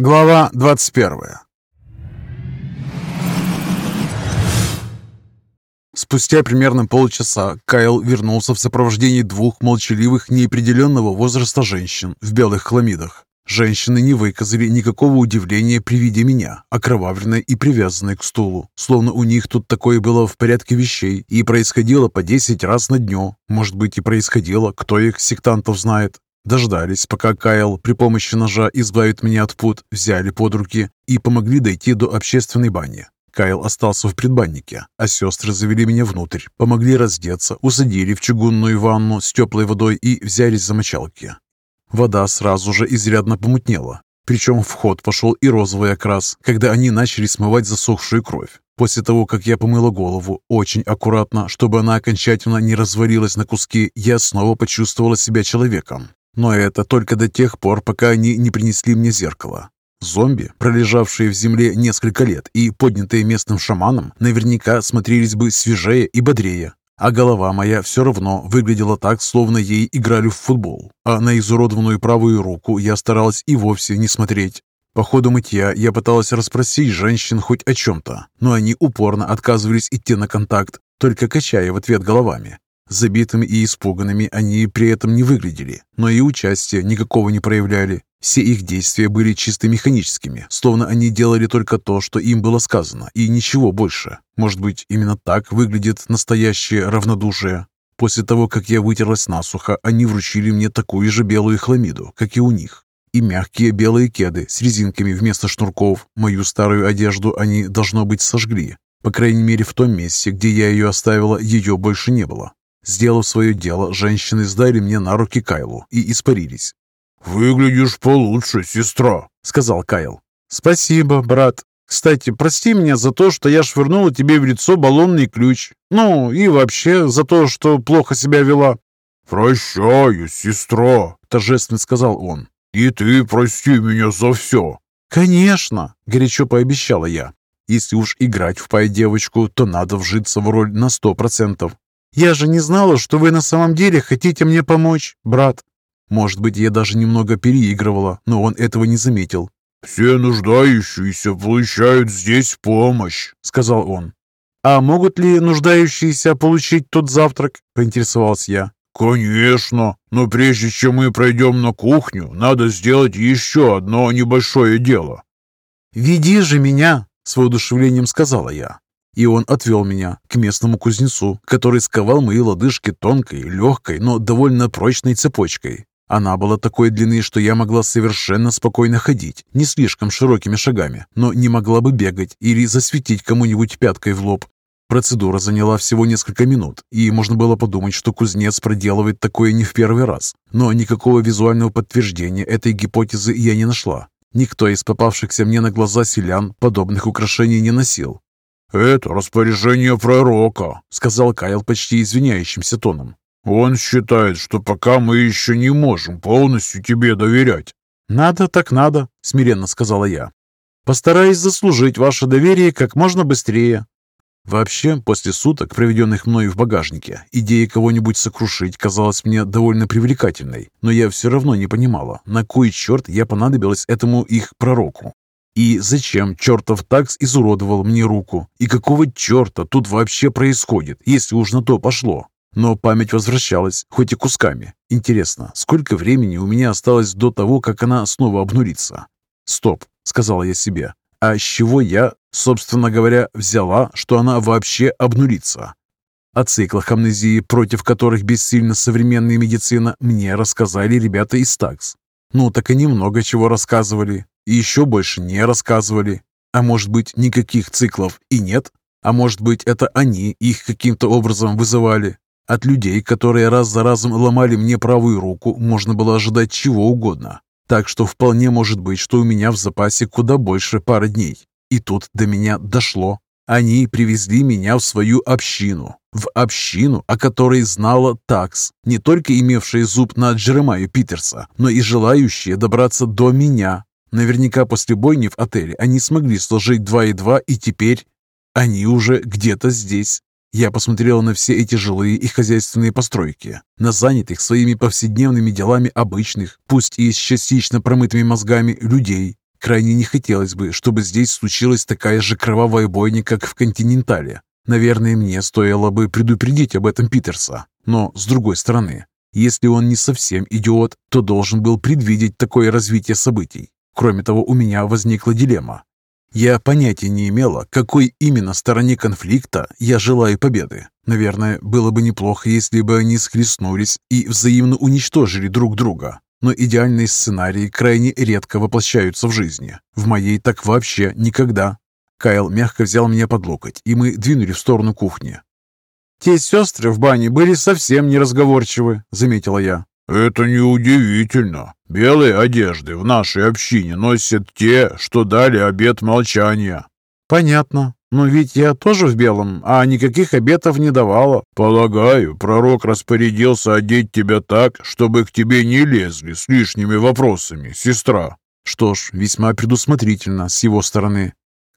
Глава 21 Спустя примерно полчаса Кайл вернулся в сопровождении двух молчаливых неопределенного возраста женщин в белых хламидах. Женщины не выказали никакого удивления при виде меня, окровавленной и привязанной к стулу, словно у них тут такое было в порядке вещей и происходило по 10 раз на дню. Может быть и происходило, кто их, сектантов, знает. Дождались, пока Кайл при помощи ножа избавит меня от пут, взяли под руки и помогли дойти до общественной бани. Кайл остался в предбаннике, а сестры завели меня внутрь, помогли раздеться, усадили в чугунную ванну с теплой водой и взялись за мочалки. Вода сразу же изрядно помутнела, причем в ход пошел и розовый окрас, когда они начали смывать засохшую кровь. После того, как я помыла голову, очень аккуратно, чтобы она окончательно не развалилась на куски, я снова почувствовала себя человеком. Но это только до тех пор, пока они не принесли мне зеркало. Зомби, пролежавшие в земле несколько лет и поднятые местным шаманом, наверняка смотрелись бы свежее и бодрее. А голова моя все равно выглядела так, словно ей играли в футбол. А на изуродованную правую руку я старалась и вовсе не смотреть. По ходу мытья я пыталась расспросить женщин хоть о чем-то, но они упорно отказывались идти на контакт, только качая в ответ головами. Забитыми и испуганными они при этом не выглядели, но и участия никакого не проявляли. Все их действия были чисто механическими, словно они делали только то, что им было сказано, и ничего больше. Может быть, именно так выглядит настоящее равнодушие. После того, как я вытерлась насухо, они вручили мне такую же белую хламиду, как и у них. И мягкие белые кеды с резинками вместо шнурков. Мою старую одежду они, должно быть, сожгли. По крайней мере, в том месте, где я ее оставила, ее больше не было. Сделав свое дело, женщины сдали мне на руки Кайлу и испарились. «Выглядишь получше, сестра», — сказал Кайл. «Спасибо, брат. Кстати, прости меня за то, что я швырнула тебе в лицо баллонный ключ. Ну, и вообще за то, что плохо себя вела». «Прощаю, сестра», — торжественно сказал он. «И ты прости меня за все». «Конечно», — горячо пообещала я. «Если уж играть в пай-девочку, то надо вжиться в роль на сто процентов. Я же не знала, что вы на самом деле хотите мне помочь, брат. Может быть, я даже немного переигрывала, но он этого не заметил. «Все нуждающиеся получают здесь помощь», — сказал он. «А могут ли нуждающиеся получить тот завтрак?» — поинтересовался я. «Конечно, но прежде чем мы пройдем на кухню, надо сделать еще одно небольшое дело». «Веди же меня!» — с воодушевлением сказала я. И он отвел меня к местному кузнецу, который сковал мои лодыжки тонкой, легкой, но довольно прочной цепочкой. Она была такой длины, что я могла совершенно спокойно ходить, не слишком широкими шагами, но не могла бы бегать или засветить кому-нибудь пяткой в лоб. Процедура заняла всего несколько минут, и можно было подумать, что кузнец проделывает такое не в первый раз. Но никакого визуального подтверждения этой гипотезы я не нашла. Никто из попавшихся мне на глаза селян подобных украшений не носил. «Это распоряжение пророка», — сказал Кайл почти извиняющимся тоном. Он считает, что пока мы еще не можем полностью тебе доверять. Надо так надо, смиренно сказала я. Постараюсь заслужить ваше доверие как можно быстрее. Вообще, после суток, проведенных мною в багажнике, идея кого-нибудь сокрушить казалась мне довольно привлекательной, но я все равно не понимала, на кой черт я понадобилась этому их пророку. И зачем чертов такс изуродовал мне руку? И какого черта тут вообще происходит, если уж на то пошло? Но память возвращалась, хоть и кусками. Интересно, сколько времени у меня осталось до того, как она снова обнурится? «Стоп», — сказала я себе. «А с чего я, собственно говоря, взяла, что она вообще обнурится?» О циклах амнезии, против которых бессильна современная медицина, мне рассказали ребята из ТАКС. Ну, так они много чего рассказывали. И еще больше не рассказывали. А может быть, никаких циклов и нет? А может быть, это они их каким-то образом вызывали? От людей, которые раз за разом ломали мне правую руку, можно было ожидать чего угодно. Так что вполне может быть, что у меня в запасе куда больше пары дней. И тут до меня дошло. Они привезли меня в свою общину. В общину, о которой знала такс, не только имевшая зуб на Джеремаю Питерса, но и желающие добраться до меня. Наверняка после бойни в отеле они смогли сложить два и два, и теперь они уже где-то здесь. Я посмотрел на все эти жилые и хозяйственные постройки, на занятых своими повседневными делами обычных, пусть и с частично промытыми мозгами, людей. Крайне не хотелось бы, чтобы здесь случилась такая же кровавая бойня, как в «Континентале». Наверное, мне стоило бы предупредить об этом Питерса. Но, с другой стороны, если он не совсем идиот, то должен был предвидеть такое развитие событий. Кроме того, у меня возникла дилемма. Я понятия не имела, какой именно стороне конфликта я желаю победы. Наверное, было бы неплохо, если бы они схлестнулись и взаимно уничтожили друг друга. Но идеальные сценарии крайне редко воплощаются в жизни. В моей так вообще никогда. Кайл мягко взял меня под локоть, и мы двинули в сторону кухни. «Те сестры в бане были совсем неразговорчивы», — заметила я. «Это неудивительно. Белые одежды в нашей общине носят те, что дали обет молчания». «Понятно. Но ведь я тоже в белом, а никаких обетов не давала». «Полагаю, пророк распорядился одеть тебя так, чтобы к тебе не лезли с лишними вопросами, сестра». Что ж, весьма предусмотрительно с его стороны.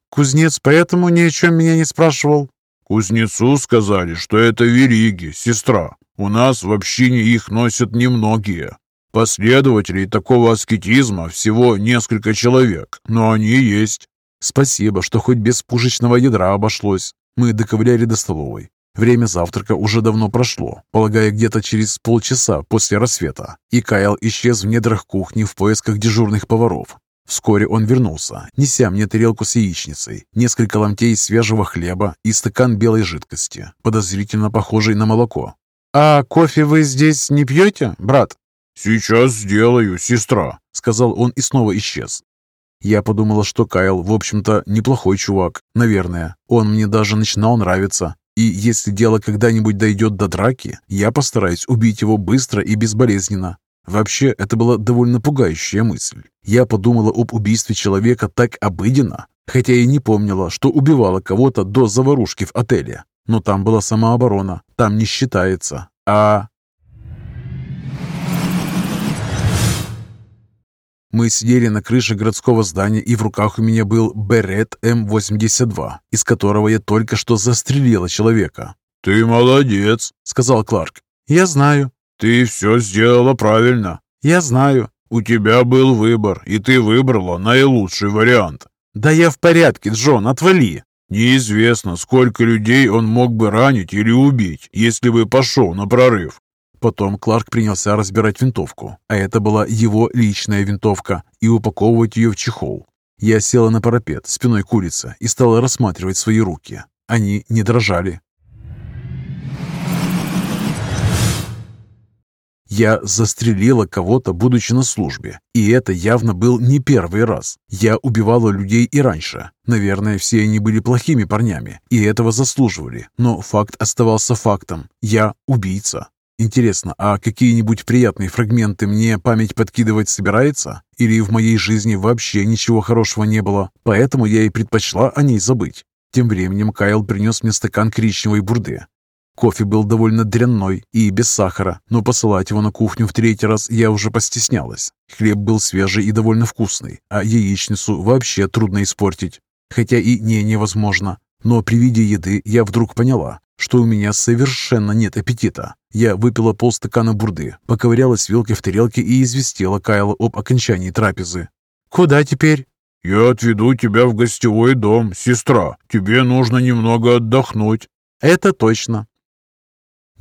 «Кузнец поэтому ни о чем меня не спрашивал?» «Кузнецу сказали, что это вериги, сестра. У нас в общине их носят немногие. Последователей такого аскетизма всего несколько человек, но они есть. Спасибо, что хоть без пушечного ядра обошлось. Мы доковыляли до столовой. Время завтрака уже давно прошло, полагая где-то через полчаса после рассвета, и Кайл исчез в недрах кухни в поисках дежурных поваров. Вскоре он вернулся, неся мне тарелку с яичницей, несколько ломтей свежего хлеба и стакан белой жидкости, подозрительно похожей на молоко. «А кофе вы здесь не пьете, брат?» «Сейчас сделаю, сестра», — сказал он и снова исчез. Я подумала, что Кайл, в общем-то, неплохой чувак, наверное. Он мне даже начинал нравиться. И если дело когда-нибудь дойдет до драки, я постараюсь убить его быстро и безболезненно. Вообще, это была довольно пугающая мысль. Я подумала об убийстве человека так обыденно, хотя и не помнила, что убивала кого-то до заварушки в отеле. Но там была самооборона, там не считается. А... Мы сидели на крыше городского здания, и в руках у меня был Берет М-82, из которого я только что застрелила человека. «Ты молодец», — сказал Кларк. «Я знаю». «Ты все сделала правильно». «Я знаю». «У тебя был выбор, и ты выбрала наилучший вариант». «Да я в порядке, Джон, отвали». Неизвестно, сколько людей он мог бы ранить или убить, если бы пошел на прорыв. Потом Кларк принялся разбирать винтовку, а это была его личная винтовка, и упаковывать ее в чехол. Я села на парапет, спиной курица, и стала рассматривать свои руки. Они не дрожали, Я застрелила кого-то, будучи на службе, и это явно был не первый раз. Я убивала людей и раньше. Наверное, все они были плохими парнями, и этого заслуживали, но факт оставался фактом. Я убийца. Интересно, а какие-нибудь приятные фрагменты мне память подкидывать собирается? Или в моей жизни вообще ничего хорошего не было, поэтому я и предпочла о ней забыть? Тем временем Кайл принес мне стакан коричневой бурды. Кофе был довольно дрянной и без сахара, но посылать его на кухню в третий раз я уже постеснялась. Хлеб был свежий и довольно вкусный, а яичницу вообще трудно испортить. Хотя и не невозможно. Но при виде еды я вдруг поняла, что у меня совершенно нет аппетита. Я выпила полстакана бурды, поковырялась вилкой в тарелке и известила Кайла об окончании трапезы. «Куда теперь?» «Я отведу тебя в гостевой дом, сестра. Тебе нужно немного отдохнуть». «Это точно.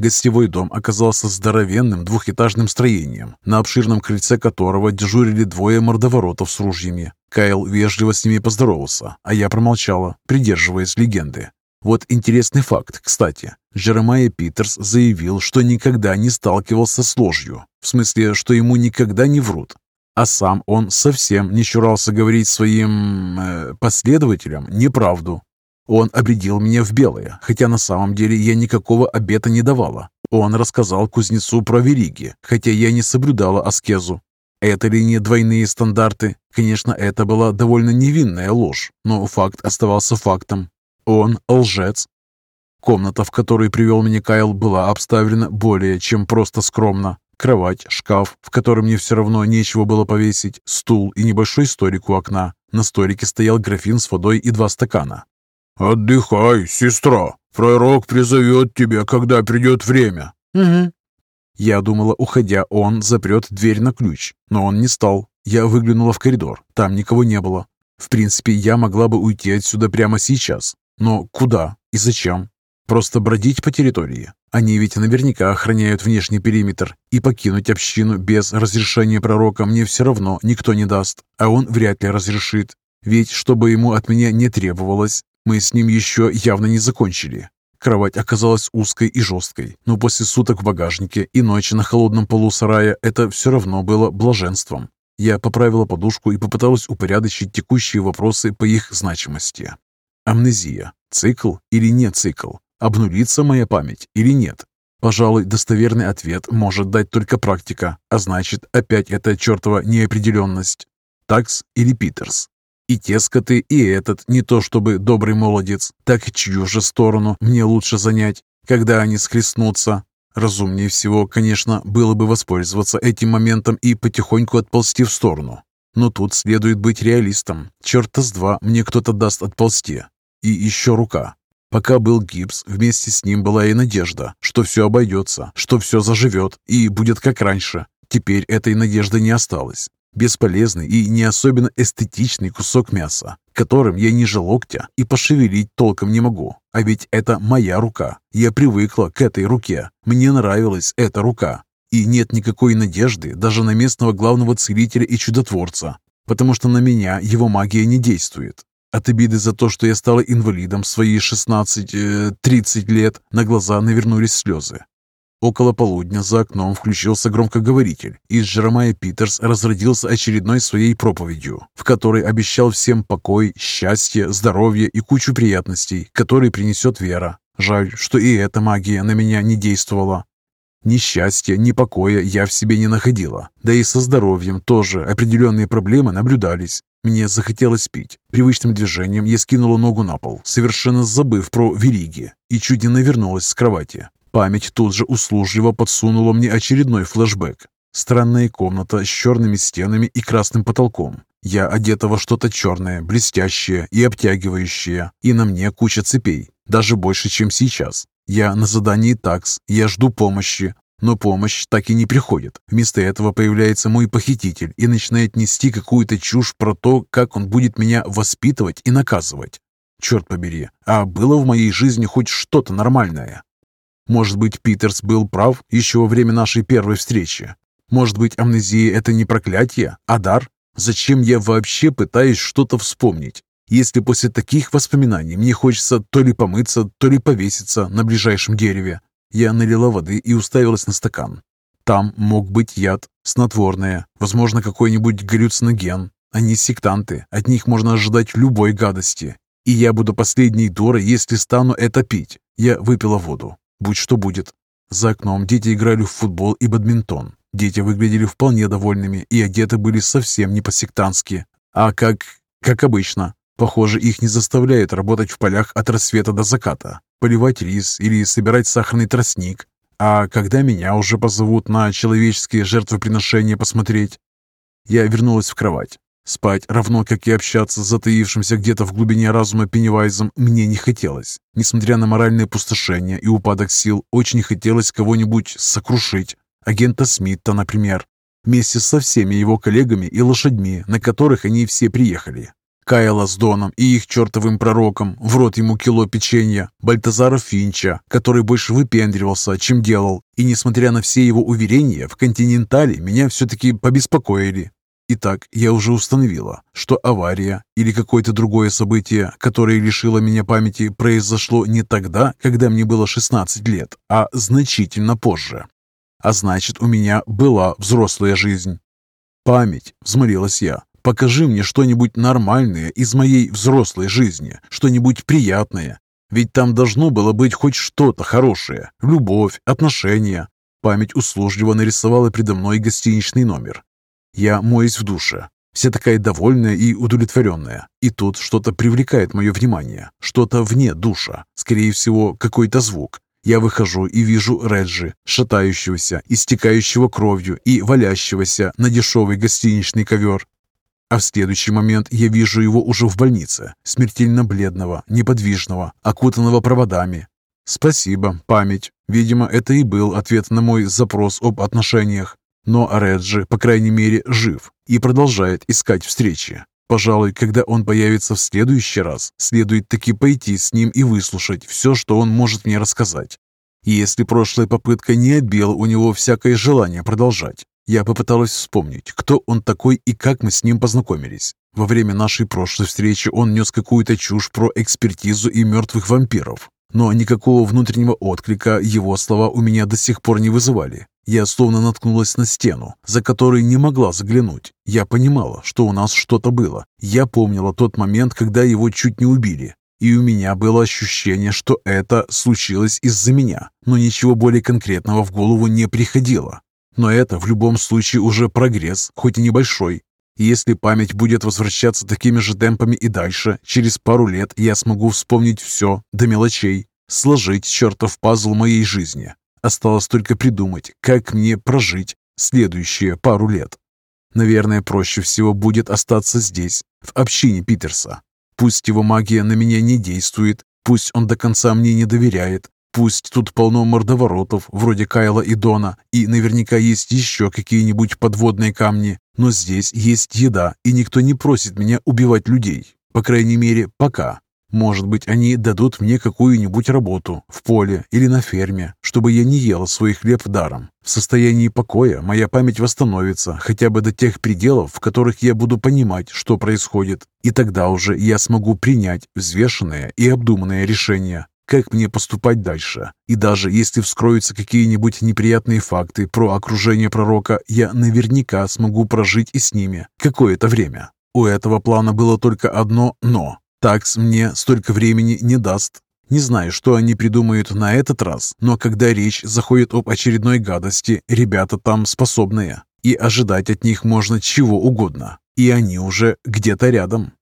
Гостевой дом оказался здоровенным двухэтажным строением, на обширном крыльце которого дежурили двое мордоворотов с ружьями. Кайл вежливо с ними поздоровался, а я промолчала, придерживаясь легенды. Вот интересный факт, кстати. Джеремайя Питерс заявил, что никогда не сталкивался с ложью, в смысле, что ему никогда не врут. А сам он совсем не чурался говорить своим э, последователям неправду. Он обредил меня в белое, хотя на самом деле я никакого обета не давала. Он рассказал кузнецу про вериги, хотя я не соблюдала аскезу. Это ли не двойные стандарты? Конечно, это была довольно невинная ложь, но факт оставался фактом. Он лжец. Комната, в которую привел меня Кайл, была обставлена более чем просто скромно. Кровать, шкаф, в котором мне все равно нечего было повесить, стул и небольшой столик у окна. На столике стоял графин с водой и два стакана. «Отдыхай, сестра. Пророк призовет тебя, когда придет время». «Угу». Я думала, уходя, он запрет дверь на ключ, но он не стал. Я выглянула в коридор. Там никого не было. В принципе, я могла бы уйти отсюда прямо сейчас. Но куда и зачем? Просто бродить по территории. Они ведь наверняка охраняют внешний периметр, и покинуть общину без разрешения пророка мне все равно никто не даст, а он вряд ли разрешит. Ведь, чтобы ему от меня не требовалось, мы с ним еще явно не закончили. Кровать оказалась узкой и жесткой, но после суток в багажнике и ночи на холодном полу сарая это все равно было блаженством. Я поправила подушку и попыталась упорядочить текущие вопросы по их значимости. Амнезия. Цикл или не цикл? Обнулится моя память или нет? Пожалуй, достоверный ответ может дать только практика, а значит, опять эта чертова неопределенность. Такс или Питерс? И те скоты, и этот не то чтобы добрый молодец, так чью же сторону мне лучше занять, когда они скрестнутся? Разумнее всего, конечно, было бы воспользоваться этим моментом и потихоньку отползти в сторону. Но тут следует быть реалистом. Черта с два мне кто-то даст отползти. И еще рука. Пока был гипс, вместе с ним была и надежда, что все обойдется, что все заживет и будет как раньше. Теперь этой надежды не осталось. Бесполезный и не особенно эстетичный кусок мяса, которым я ниже локтя и пошевелить толком не могу. А ведь это моя рука. Я привыкла к этой руке. Мне нравилась эта рука. И нет никакой надежды даже на местного главного целителя и чудотворца, потому что на меня его магия не действует. От обиды за то, что я стала инвалидом в свои 16-30 э, лет, на глаза навернулись слезы. Около полудня за окном включился громкоговоритель, и Джеромай Питерс разродился очередной своей проповедью, в которой обещал всем покой, счастье, здоровье и кучу приятностей, которые принесет вера. Жаль, что и эта магия на меня не действовала. Ни счастья, ни покоя я в себе не находила. Да и со здоровьем тоже определенные проблемы наблюдались. Мне захотелось пить. Привычным движением я скинула ногу на пол, совершенно забыв про вериги, и чуть не навернулась с кровати. Память тут же услужливо подсунула мне очередной флешбэк. Странная комната с черными стенами и красным потолком. Я одета во что-то черное, блестящее и обтягивающее, и на мне куча цепей, даже больше, чем сейчас. Я на задании ТАКС, я жду помощи, но помощь так и не приходит. Вместо этого появляется мой похититель и начинает нести какую-то чушь про то, как он будет меня воспитывать и наказывать. Черт побери, а было в моей жизни хоть что-то нормальное? Может быть, Питерс был прав еще во время нашей первой встречи? Может быть, амнезия – это не проклятие, а дар? Зачем я вообще пытаюсь что-то вспомнить? Если после таких воспоминаний мне хочется то ли помыться, то ли повеситься на ближайшем дереве. Я налила воды и уставилась на стакан. Там мог быть яд, снотворное, возможно, какой-нибудь галлюциноген. Они сектанты, от них можно ожидать любой гадости. И я буду последней дурой, если стану это пить. Я выпила воду. Будь что будет. За окном дети играли в футбол и бадминтон. Дети выглядели вполне довольными и одеты были совсем не по-сектантски, а как... как обычно. Похоже, их не заставляют работать в полях от рассвета до заката, поливать рис или собирать сахарный тростник. А когда меня уже позовут на человеческие жертвоприношения посмотреть? Я вернулась в кровать. Спать, равно как и общаться с затаившимся где-то в глубине разума Пеннивайзом, мне не хотелось. Несмотря на моральное пустошение и упадок сил, очень хотелось кого-нибудь сокрушить. Агента Смита, например. Вместе со всеми его коллегами и лошадьми, на которых они все приехали. Кайла с Доном и их чертовым пророком, в рот ему кило печенья, Бальтазара Финча, который больше выпендривался, чем делал, и, несмотря на все его уверения, в «Континентале» меня все-таки побеспокоили. Итак, я уже установила, что авария или какое-то другое событие, которое лишило меня памяти, произошло не тогда, когда мне было 16 лет, а значительно позже. А значит, у меня была взрослая жизнь. «Память», — взмолилась я, — «покажи мне что-нибудь нормальное из моей взрослой жизни, что-нибудь приятное. Ведь там должно было быть хоть что-то хорошее, любовь, отношения». Память услужливо нарисовала предо мной гостиничный номер, я моюсь в душе, вся такая довольная и удовлетворенная. И тут что-то привлекает мое внимание, что-то вне душа, скорее всего, какой-то звук. Я выхожу и вижу Реджи, шатающегося, истекающего кровью и валящегося на дешевый гостиничный ковер. А в следующий момент я вижу его уже в больнице, смертельно бледного, неподвижного, окутанного проводами. Спасибо, память. Видимо, это и был ответ на мой запрос об отношениях. Но Реджи, по крайней мере, жив и продолжает искать встречи. Пожалуй, когда он появится в следующий раз, следует таки пойти с ним и выслушать все, что он может мне рассказать. Если прошлая попытка не отбила у него всякое желание продолжать, я попыталась вспомнить, кто он такой и как мы с ним познакомились. Во время нашей прошлой встречи он нес какую-то чушь про экспертизу и мертвых вампиров. Но никакого внутреннего отклика его слова у меня до сих пор не вызывали. Я словно наткнулась на стену, за которой не могла заглянуть. Я понимала, что у нас что-то было. Я помнила тот момент, когда его чуть не убили. И у меня было ощущение, что это случилось из-за меня. Но ничего более конкретного в голову не приходило. Но это в любом случае уже прогресс, хоть и небольшой. Если память будет возвращаться такими же темпами и дальше, через пару лет я смогу вспомнить все, до мелочей, сложить чертов пазл моей жизни. Осталось только придумать, как мне прожить следующие пару лет. Наверное, проще всего будет остаться здесь, в общине Питерса. Пусть его магия на меня не действует, пусть он до конца мне не доверяет, Пусть тут полно мордоворотов, вроде Кайла и Дона, и наверняка есть еще какие-нибудь подводные камни, но здесь есть еда, и никто не просит меня убивать людей. По крайней мере, пока. Может быть, они дадут мне какую-нибудь работу в поле или на ферме, чтобы я не ела свой хлеб даром. В состоянии покоя моя память восстановится хотя бы до тех пределов, в которых я буду понимать, что происходит, и тогда уже я смогу принять взвешенное и обдуманное решение, как мне поступать дальше. И даже если вскроются какие-нибудь неприятные факты про окружение пророка, я наверняка смогу прожить и с ними какое-то время. У этого плана было только одно «но». Такс мне столько времени не даст. Не знаю, что они придумают на этот раз, но когда речь заходит об очередной гадости, ребята там способные. И ожидать от них можно чего угодно. И они уже где-то рядом.